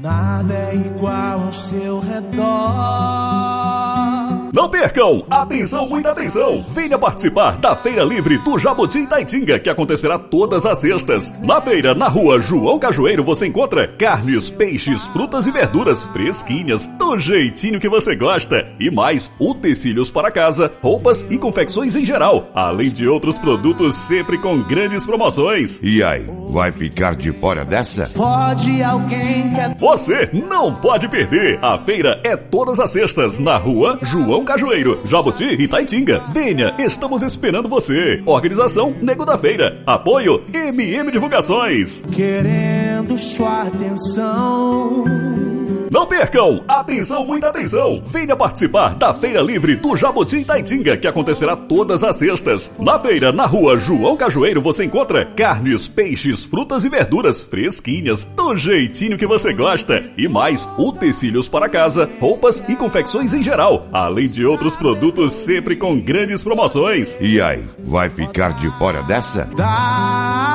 Nada é igual ao seu redor. Não percam! Atenção, muita atenção! Venha participar da Feira Livre do Jabuti Taitinga, que acontecerá todas as sextas. Na feira, na rua João Cajueiro, você encontra carnes, peixes, frutas e verduras fresquinhas, do jeitinho que você gosta. E mais, utensílios para casa, roupas e confecções em geral, além de outros produtos sempre com grandes promoções. E aí, vai ficar de fora dessa? Pode alguém que Você não pode perder! A feira é todas as sextas, na rua João Cajueiro, Jabuti e Taitinga. Venha, estamos esperando você. Organização Nego da Feira. Apoio MM Divulgações. querendo sua atenção. Não percam! Atenção, muita atenção! Venha participar da Feira Livre do Jabuti Taitinga, que acontecerá todas as sextas. Na feira, na rua João Cajueiro, você encontra carnes, peixes, frutas e verduras fresquinhas, do jeitinho que você gosta. E mais, utensílios para casa, roupas e confecções em geral, além de outros produtos sempre com grandes promoções. E aí, vai ficar de fora dessa? Dá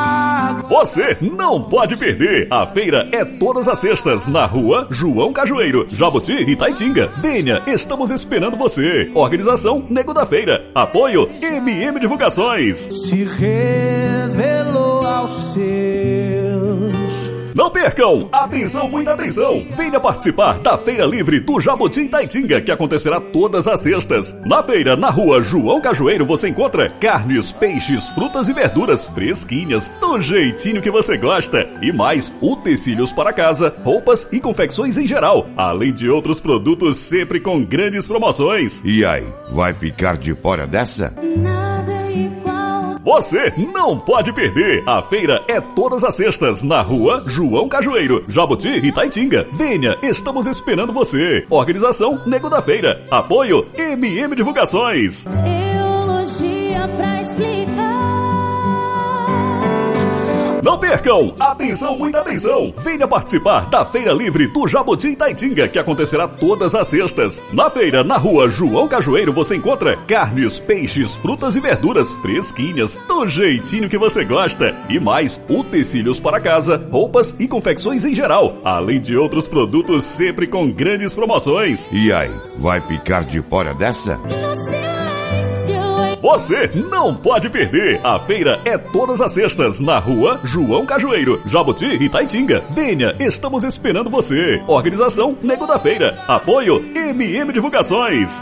Você não pode perder! A feira é todas as sextas, na rua João Cajueiro, Jabuti e Taitinga. Venha, estamos esperando você. Organização Nego da Feira. Apoio MM Divulgações. se revelou Não percam! Atenção, muita atenção! Venha participar da Feira Livre do Jabuti Taitinga, que acontecerá todas as sextas. Na feira, na rua João Cajueiro, você encontra carnes, peixes, frutas e verduras fresquinhas, do jeitinho que você gosta. E mais, utensílios para casa, roupas e confecções em geral, além de outros produtos sempre com grandes promoções. E aí, vai ficar de fora dessa? Nada é igual. Você não pode perder! A feira é todas as sextas, na rua João Cajueiro, Jabuti e Taitinga. Venha, estamos esperando você. Organização Nego da Feira. Apoio MM Divulgações. Teologia Não percam! Atenção, muita atenção! Venha participar da Feira Livre do Jabuti Taitinga, que acontecerá todas as sextas. Na feira, na rua João Cajueiro, você encontra carnes, peixes, frutas e verduras fresquinhas, do jeitinho que você gosta. E mais, utensílios para casa, roupas e confecções em geral, além de outros produtos sempre com grandes promoções. E aí, vai ficar de fora dessa? Você não pode perder! A feira é todas as sextas, na rua João Cajueiro, Jabuti e Taitinga. Venha, estamos esperando você. Organização Nego da Feira. Apoio MM Divulgações.